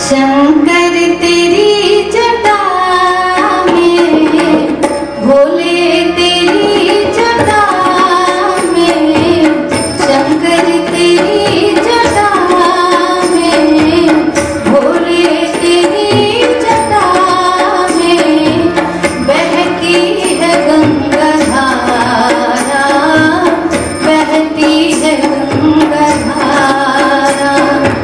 शंकर तेरी